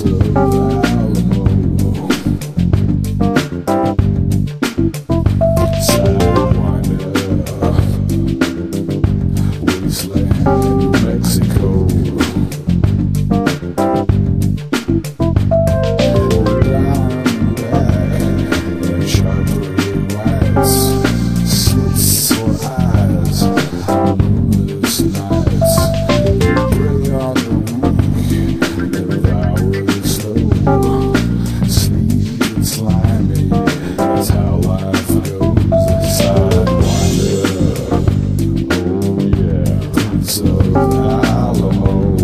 slow alcohol.